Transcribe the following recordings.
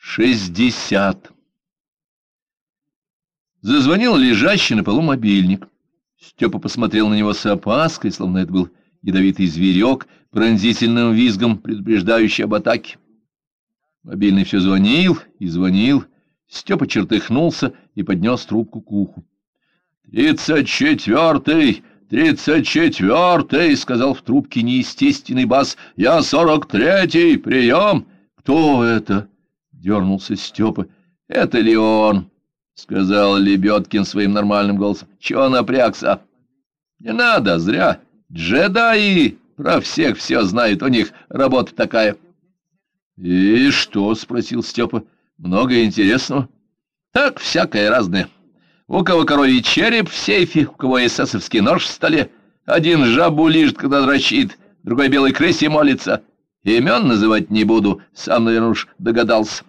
шестьдесят. Зазвонил лежащий на полу мобильник. Степа посмотрел на него с опаской, словно это был ядовитый зверек, пронзительным визгом предупреждающий об атаке. Мобильный все звонил и звонил. Степа чертыхнулся и поднес трубку к уху. «Тридцать четвертый! Тридцать четвертый!» — сказал в трубке неестественный бас. «Я сорок третий! Прием!» «Кто это?» — дернулся Степа. «Это Леон!» — сказал Лебедкин своим нормальным голосом. «Чего напрягся?» «Не надо, зря. Джедаи про всех все знают, у них работа такая». «И что?» — спросил Степа. «Много интересного?» «Так, всякое разное. У кого коровий череп в сейфе, у кого эсэсовский нож в столе. Один жабу лежит, когда дрочит, другой белой крысе молится. Имен называть не буду, сам, наверное, уж догадался.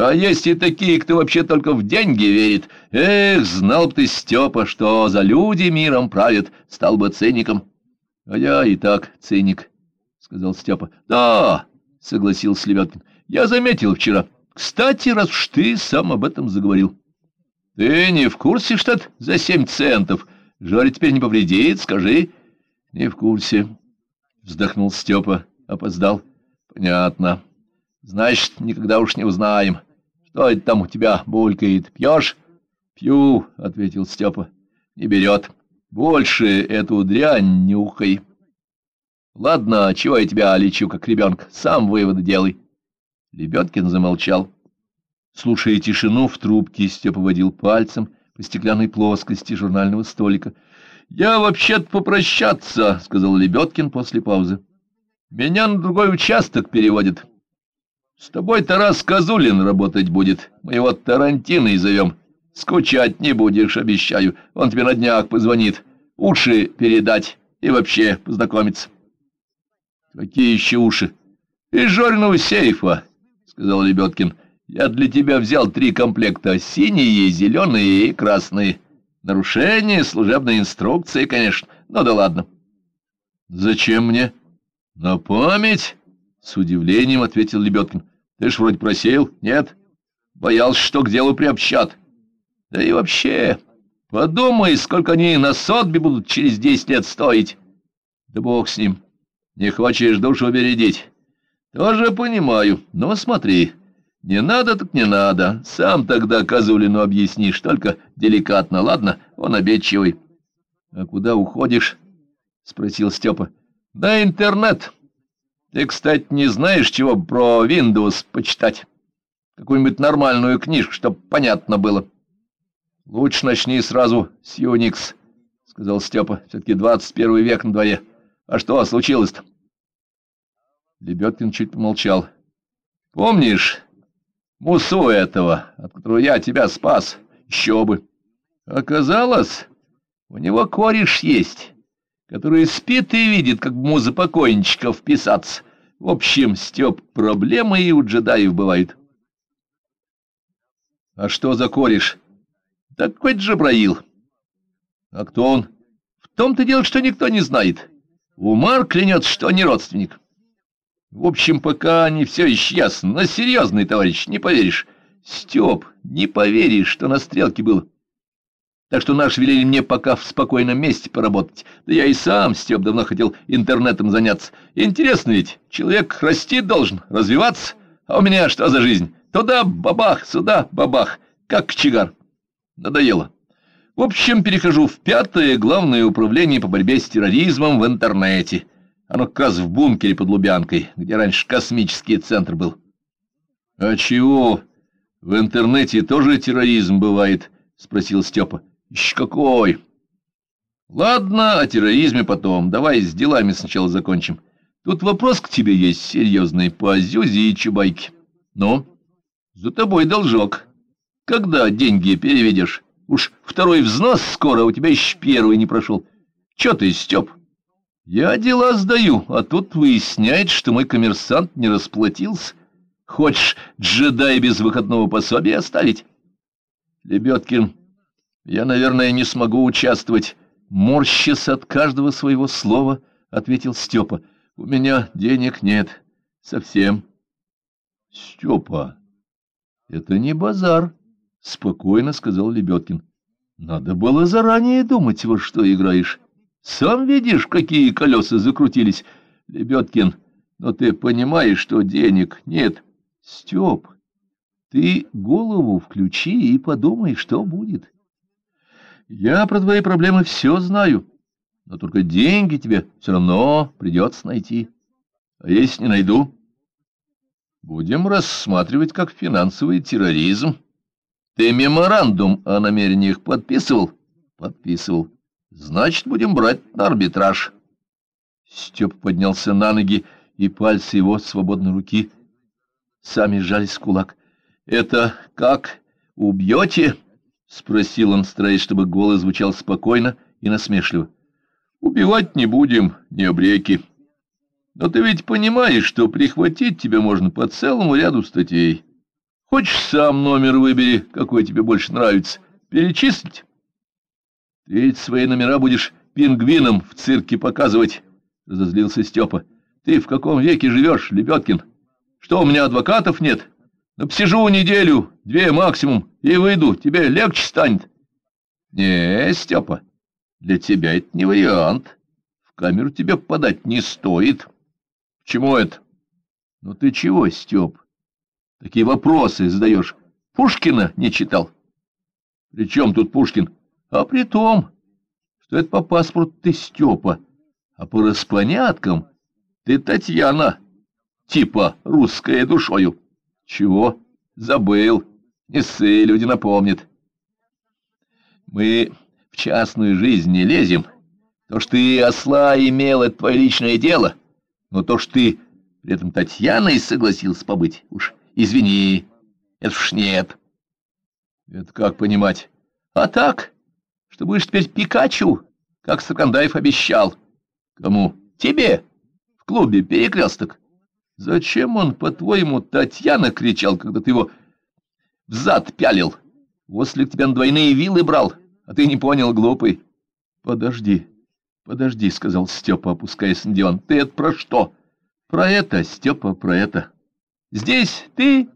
А есть и такие, кто вообще только в деньги верит. Эх, знал бы ты, Степа, что за люди миром правят, стал бы циником. А я и так циник, — сказал Степа. Да, — согласился Левяткин, — я заметил вчера. Кстати, раз уж ты сам об этом заговорил. Ты не в курсе, что это за семь центов? Жаре теперь не повредит, скажи. Не в курсе, — вздохнул Степа. Опоздал. Понятно. Значит, никогда уж не узнаем. Что это там у тебя булькает? Пьешь? Пью, — ответил Степа. Не берет. Больше эту дрянь нюхай. Ладно, чего я тебя лечу, как ребенка? Сам выводы делай. Лебедкин замолчал. Слушая тишину, в трубке Степа водил пальцем по стеклянной плоскости журнального столика. — Я вообще-то попрощаться, — сказал Лебедкин после паузы. Меня на другой участок переводят. С тобой Тарас Козулин работать будет. Мы его Тарантиной зовем. Скучать не будешь, обещаю. Он тебе на днях позвонит. Уши передать и вообще познакомиться. Какие еще уши? Из Жориного сейфа, сказал Лебедкин. Я для тебя взял три комплекта. Синие, зеленые и красные. Нарушение служебной инструкции, конечно. Ну да ладно. Зачем мне? — на память? С удивлением ответил Лебедкин. Ты ж вроде просил, нет? Боялся, что к делу приобщат. Да и вообще, подумай, сколько они на сотбе будут через десять лет стоить. Да бог с ним. Не хочешь душу бередить. Тоже понимаю, но смотри, не надо так не надо. Сам тогда Козулину объяснишь, только деликатно, ладно? Он обидчивый. — А куда уходишь? — спросил Степа. Да интернет. Ты, кстати, не знаешь, чего про Windows почитать? Какую-нибудь нормальную книжку, чтоб понятно было. Лучше начни сразу с Unix, — сказал Степа. Все-таки двадцать первый век на дворе. А что случилось-то? Лебедкин чуть помолчал. Помнишь мусу этого, от которого я тебя спас? Еще бы. Оказалось, у него кореш есть который спит и видит, как бы муза покойничка вписаться. В общем, Степ, проблемы и у джедаев бывают. — А что за кореш? — Такой Джабраил. — А кто он? — В том-то дело, что никто не знает. Умар клянется, что не родственник. В общем, пока не все еще ясно, но серьезный товарищ, не поверишь. Степ, не поверишь, что на стрелке был. Так что наш велели мне пока в спокойном месте поработать. Да я и сам, Степ, давно хотел интернетом заняться. Интересно ведь, человек расти должен, развиваться. А у меня что за жизнь? Туда бабах, сюда бабах, как кочегар. Надоело. В общем, перехожу в пятое главное управление по борьбе с терроризмом в интернете. Оно как раз в бункере под Лубянкой, где раньше космический центр был. — А чего? В интернете тоже терроризм бывает? — спросил Степа. Ищ какой! Ладно, о терроризме потом. Давай с делами сначала закончим. Тут вопрос к тебе есть серьезный по Зюзе и Чубайке. Ну, за тобой должок. Когда деньги переведешь? Уж второй взнос скоро, у тебя еще первый не прошел. Че ты, Степ? Я дела сдаю, а тут выясняет, что мой коммерсант не расплатился. Хочешь джедай без выходного пособия оставить? Лебедкин я, наверное, не смогу участвовать. Морщис от каждого своего слова, — ответил Степа. У меня денег нет. Совсем. Степа, — Это не базар, — спокойно сказал Лебедкин. — Надо было заранее думать, во что играешь. Сам видишь, какие колеса закрутились. Лебедкин, но ты понимаешь, что денег нет. Степ, ты голову включи и подумай, что будет. Я про твои проблемы все знаю, но только деньги тебе все равно придется найти. А если не найду, будем рассматривать как финансовый терроризм. Ты меморандум о намерениях подписывал? Подписывал. Значит, будем брать на арбитраж. Степ поднялся на ноги, и пальцы его свободной руки сами сжались в кулак. — Это как? Убьете? — спросил он, стараясь, чтобы голос звучал спокойно и насмешливо. — Убивать не будем, не обреки. Но ты ведь понимаешь, что прихватить тебя можно по целому ряду статей. Хочешь, сам номер выбери, какой тебе больше нравится. Перечислить? Ты ведь свои номера будешь пингвином в цирке показывать, — разозлился Степа. Ты в каком веке живешь, Лебедкин? Что, у меня адвокатов нет? Посижу неделю, две максимум, и выйду, тебе легче станет. Не, Степа, для тебя это не вариант. В камеру тебе попадать не стоит. Почему это? Ну ты чего, Степ? Такие вопросы задаешь. Пушкина не читал? При чем тут Пушкин? А при том, что это по паспорту ты Степа, а по распоняткам ты Татьяна, типа русская душою. Чего? Забыл. Не ссы, люди напомнят. Мы в частную жизнь не лезем. То, что ты осла имел, это твое личное дело. Но то, что ты при этом Татьяной согласился побыть, уж извини, это уж нет. Это как понимать? А так, что будешь теперь Пикачу, как Сакандаев обещал. Кому? Тебе. В клубе «Перекресток». Зачем он, по-твоему, Татьяна кричал, когда ты его взад пялил? Ослик тебя на двойные вилы брал, а ты не понял, глупый. Подожди, подожди, — сказал Степа, опускаясь на диван. Ты это про что? Про это, Степа, про это. Здесь ты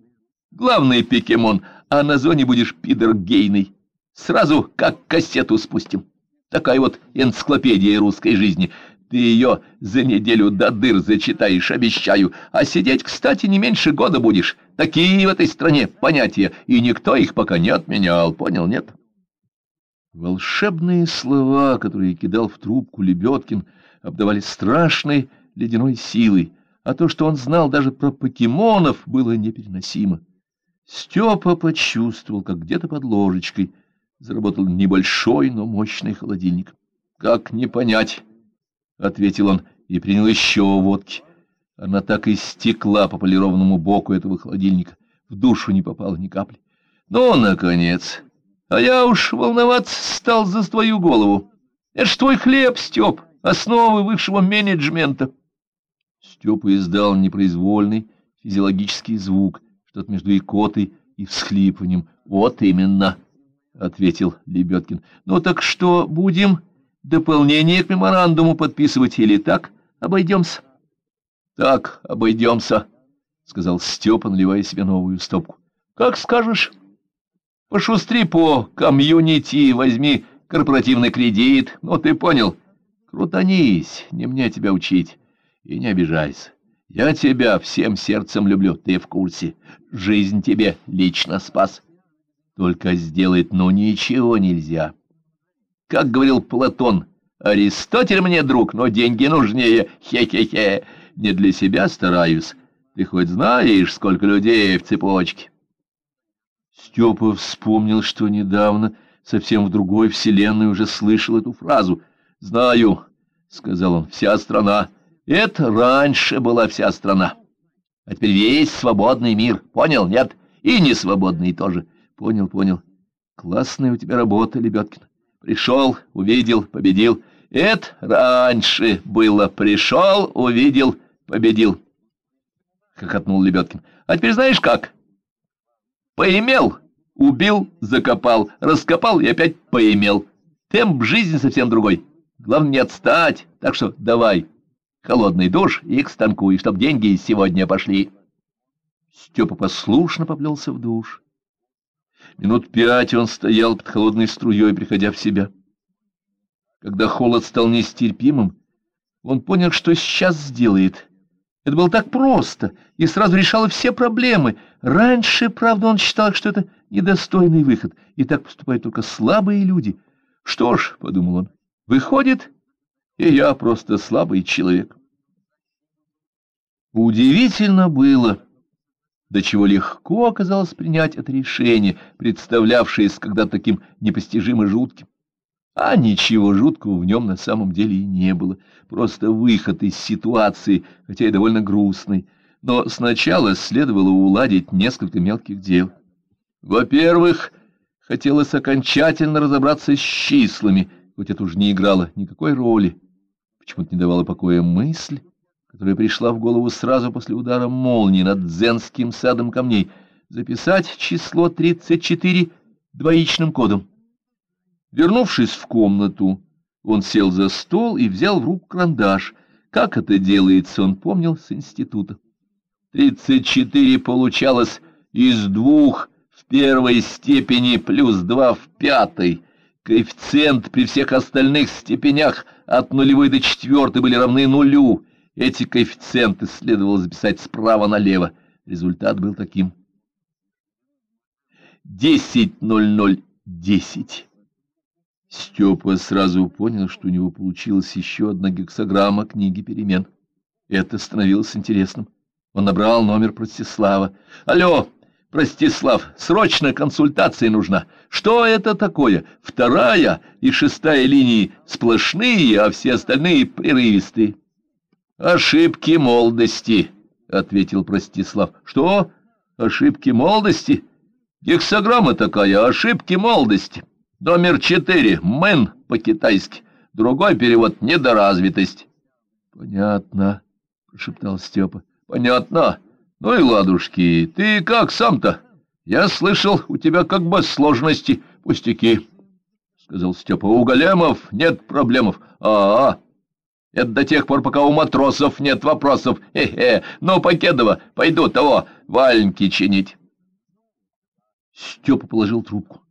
главный пикемон, а на зоне будешь пидор гейный. Сразу как кассету спустим. Такая вот энциклопедия русской жизни. Ты ее за неделю до дыр зачитаешь, обещаю. А сидеть, кстати, не меньше года будешь. Такие в этой стране понятия, и никто их пока не отменял. Понял, нет? Волшебные слова, которые кидал в трубку Лебедкин, обдавали страшной ледяной силой, а то, что он знал даже про покемонов, было непереносимо. Степа почувствовал, как где-то под ложечкой — заработал небольшой, но мощный холодильник. — Как не понять? — ответил он и принял еще водки. Она так и стекла по полированному боку этого холодильника. В душу не попало ни капли. — Ну, наконец! А я уж волноваться стал за твою голову. Это ж твой хлеб, Степ, основы высшего менеджмента. Степа издал непроизвольный физиологический звук, что-то между икотой и всхлипыванием. Вот именно! —— ответил Лебедкин. — Ну так что, будем дополнение к меморандуму подписывать или так обойдемся? — Так обойдемся, — сказал Степа, наливая себе новую стопку. — Как скажешь. Пошустри по комьюнити, возьми корпоративный кредит. Ну, ты понял. Крутанись, не мне тебя учить. И не обижайся. Я тебя всем сердцем люблю, ты в курсе. Жизнь тебе лично спас. — только сделать ну ничего нельзя. Как говорил Платон, Аристотель мне друг, но деньги нужнее. Хе-хе-хе. Не для себя стараюсь. Ты хоть знаешь, сколько людей в цепочке? Степа вспомнил, что недавно совсем в другой вселенной уже слышал эту фразу. «Знаю», — сказал он, — «вся страна. Это раньше была вся страна. А теперь весь свободный мир. Понял, нет? И не свободный тоже. Понял, понял. Классная у тебя работа, Лебедкин. Пришел, увидел, победил. Это раньше было. Пришел, увидел, победил. Хохотнул Лебедкин. А теперь знаешь как? Поимел, убил, закопал, раскопал и опять поимел. Темп жизни совсем другой. Главное не отстать, так что давай. Холодный душ и к станку, и чтоб деньги сегодня пошли. Степа послушно поплелся в душ. Минут пять он стоял под холодной струей, приходя в себя. Когда холод стал нестерпимым, он понял, что сейчас сделает. Это было так просто и сразу решало все проблемы. Раньше, правда, он считал, что это недостойный выход, и так поступают только слабые люди. Что ж, — подумал он, — выходит, и я просто слабый человек. Удивительно было, до чего легко оказалось принять это решение, представлявшееся когда таким непостижимо жутким. А ничего жуткого в нем на самом деле и не было, просто выход из ситуации, хотя и довольно грустный. Но сначала следовало уладить несколько мелких дел. Во-первых, хотелось окончательно разобраться с числами, хоть это уже не играло никакой роли. Почему-то не давала покоя мысль, которая пришла в голову сразу после удара молнии над дзенским садом камней, записать число 34 двоичным кодом. Вернувшись в комнату, он сел за стол и взял в руку карандаш. Как это делается, он помнил с института. 34 получалось из двух в первой степени плюс два в пятой. Коэффициент при всех остальных степенях от нулевой до четвертой были равны нулю. Эти коэффициенты следовало записать справа налево. Результат был таким. 10.00.10. Степа сразу понял, что у него получилась еще одна гексограмма книги перемен. Это становилось интересным. Он набрал номер Простислава. «Алло, Простислав, срочно консультация нужна. Что это такое? Вторая и шестая линии сплошные, а все остальные прерывистые». «Ошибки молодости», — ответил Простислав. «Что? Ошибки молодости? Гексограмма такая, ошибки молодости». Номер четыре. Мэн по-китайски. Другой перевод — недоразвитость. — Понятно, — прошептал Степа. — Понятно. Ну и ладушки, ты как сам-то? Я слышал, у тебя как бы сложности, пустяки, — сказал Степа. — У големов нет проблемов. А, -а, это до тех пор, пока у матросов нет вопросов. Хе-хе, ну, Покедова, пойду того валенки чинить. Степа положил трубку.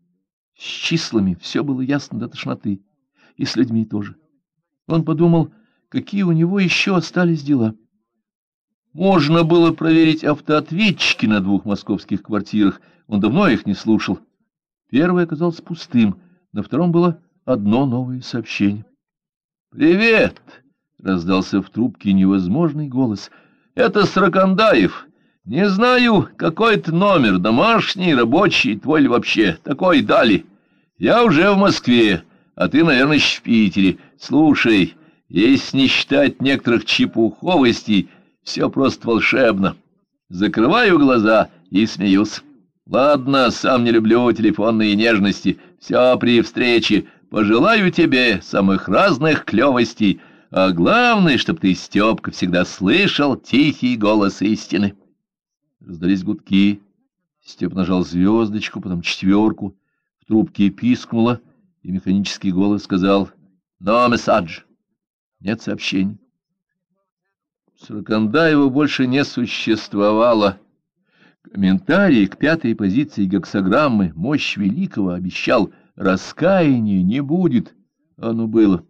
С числами все было ясно до тошноты, и с людьми тоже. Он подумал, какие у него еще остались дела. Можно было проверить автоответчики на двух московских квартирах, он давно их не слушал. Первый оказался пустым, на втором было одно новое сообщение. «Привет!» — раздался в трубке невозможный голос. «Это Сракандаев. Не знаю, какой это номер, домашний, рабочий, твой ли вообще. Такой дали. Я уже в Москве, а ты, наверное, в Питере. Слушай, если не считать некоторых чепуховостей, все просто волшебно. Закрываю глаза и смеюсь. Ладно, сам не люблю телефонные нежности. Все при встрече. Пожелаю тебе самых разных клевостей. А главное, чтобы ты, Степка, всегда слышал тихий голос истины. Раздались гудки. Степ нажал звездочку, потом четверку трубке пискнуло, и механический голос сказал «No message». Нет сообщений. Сорокандаева больше не существовало. Комментарий к пятой позиции гексограммы «Мощь великого» обещал «Раскаяния не будет». Оно было.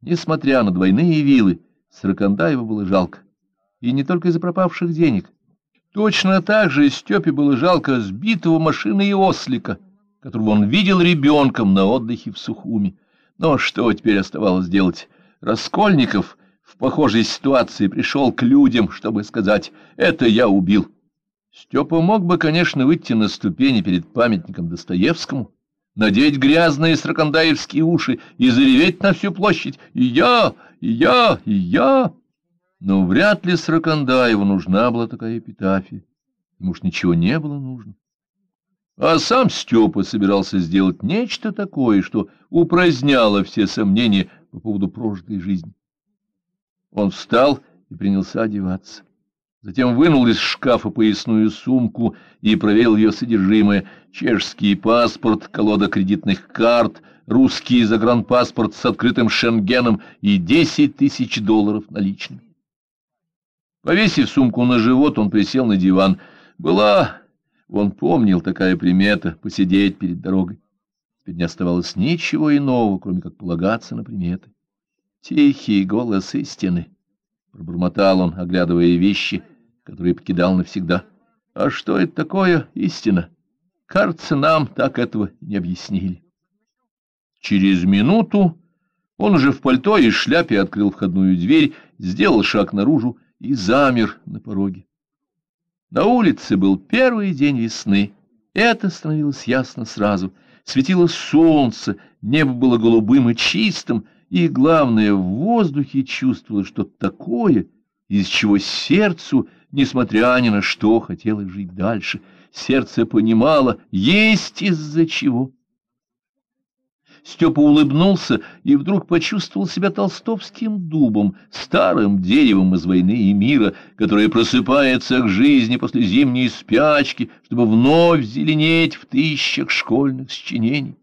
Несмотря на двойные вилы, Сорокандаева было жалко. И не только из-за пропавших денег. Точно так же Степе было жалко сбитого машины и ослика — которого он видел ребенком на отдыхе в Сухуми. Но что теперь оставалось делать? Раскольников в похожей ситуации пришел к людям, чтобы сказать «это я убил». Степа мог бы, конечно, выйти на ступени перед памятником Достоевскому, надеть грязные сракандаевские уши и зареветь на всю площадь «И я! И я! И я!» Но вряд ли Сракандаеву нужна была такая эпитафия. Ему уж ничего не было нужно. А сам Степа собирался сделать нечто такое, что упраздняло все сомнения по поводу прожитой жизни. Он встал и принялся одеваться. Затем вынул из шкафа поясную сумку и проверил ее содержимое. Чешский паспорт, колода кредитных карт, русский загранпаспорт с открытым шенгеном и десять тысяч долларов наличными. Повесив сумку на живот, он присел на диван. Была Он помнил такая примета — посидеть перед дорогой. Теперь не оставалось ничего иного, кроме как полагаться на приметы. Тихий голос истины, — пробормотал он, оглядывая вещи, которые покидал навсегда. А что это такое истина? Кажется, нам так этого не объяснили. Через минуту он уже в пальто и шляпе открыл входную дверь, сделал шаг наружу и замер на пороге. На улице был первый день весны. Это становилось ясно сразу. Светило солнце, небо было голубым и чистым, и, главное, в воздухе чувствовалось что-то такое, из чего сердцу, несмотря ни на что, хотелось жить дальше. Сердце понимало, есть из-за чего. Степа улыбнулся и вдруг почувствовал себя толстовским дубом, старым деревом из войны и мира, которое просыпается к жизни после зимней спячки, чтобы вновь зеленеть в тысячах школьных сочинений.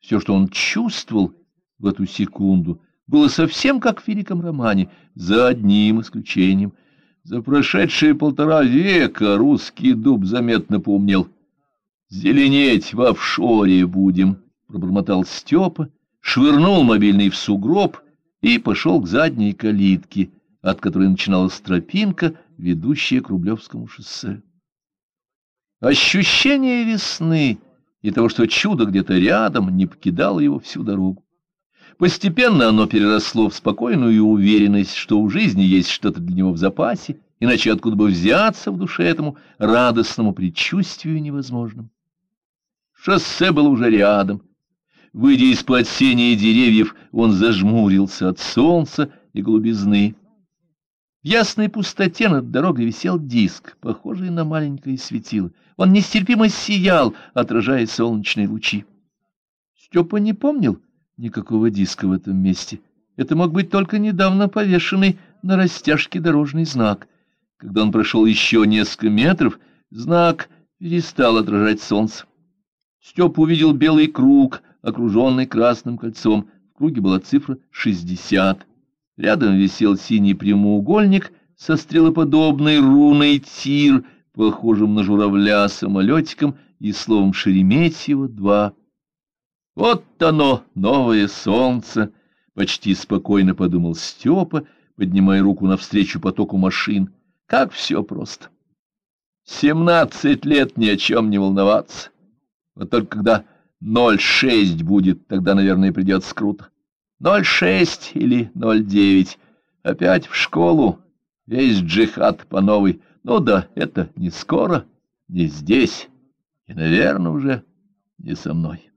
Все, что он чувствовал в эту секунду, было совсем как в великом романе, за одним исключением. За прошедшие полтора века русский дуб заметно поумнел. «Зеленеть в офшоре будем» пробормотал Степа, швырнул мобильный в сугроб и пошел к задней калитке, от которой начиналась тропинка, ведущая к Рублевскому шоссе. Ощущение весны и того, что чудо где-то рядом, не покидало его всю дорогу. Постепенно оно переросло в спокойную уверенность, что у жизни есть что-то для него в запасе, иначе откуда бы взяться в душе этому радостному предчувствию невозможным. Шоссе было уже рядом, Выйдя из-под сени деревьев, он зажмурился от солнца и голубизны. В ясной пустоте над дорогой висел диск, похожий на маленькое светило. Он нестерпимо сиял, отражая солнечные лучи. Степа не помнил никакого диска в этом месте. Это мог быть только недавно повешенный на растяжке дорожный знак. Когда он прошел еще несколько метров, знак перестал отражать солнце. Степа увидел белый круг — окруженный красным кольцом. В круге была цифра 60. Рядом висел синий прямоугольник со стрелоподобной руной тир, похожим на журавля самолетиком и словом «Шереметьево-2». Вот оно, новое солнце, почти спокойно подумал Степа, поднимая руку навстречу потоку машин. Как все просто. Семнадцать лет ни о чем не волноваться. Вот только когда Ноль шесть будет, тогда, наверное, придется круто. Ноль шесть или ноль девять. Опять в школу. Весь джихад по новой. Ну да, это не скоро, не здесь. И, наверное, уже не со мной.